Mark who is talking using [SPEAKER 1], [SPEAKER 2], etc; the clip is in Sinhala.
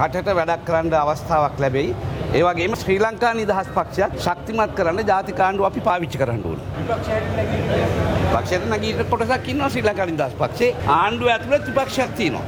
[SPEAKER 1] රටට වැඩක් කරන්න අවස්ථාවක් ලැබෙයි. ඒ වගේම ශ්‍රී ලංකා නිදහස් පක්ෂයක් ශක්තිමත් කරන්න ජාතික ආණ්ඩුව අපි පාවිච්චි කරන්න ඕන. පක්ෂයට නැගීට කොටසක් ඉන්නවා ශ්‍රී ලංකා නිදහස් පක්ෂේ ආණ්ඩුව ඇතුළේ ත්‍රිපක්ෂයක් තියෙනවා.